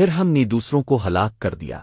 پھر ہم نے دوسروں کو ہلاک کر دیا۔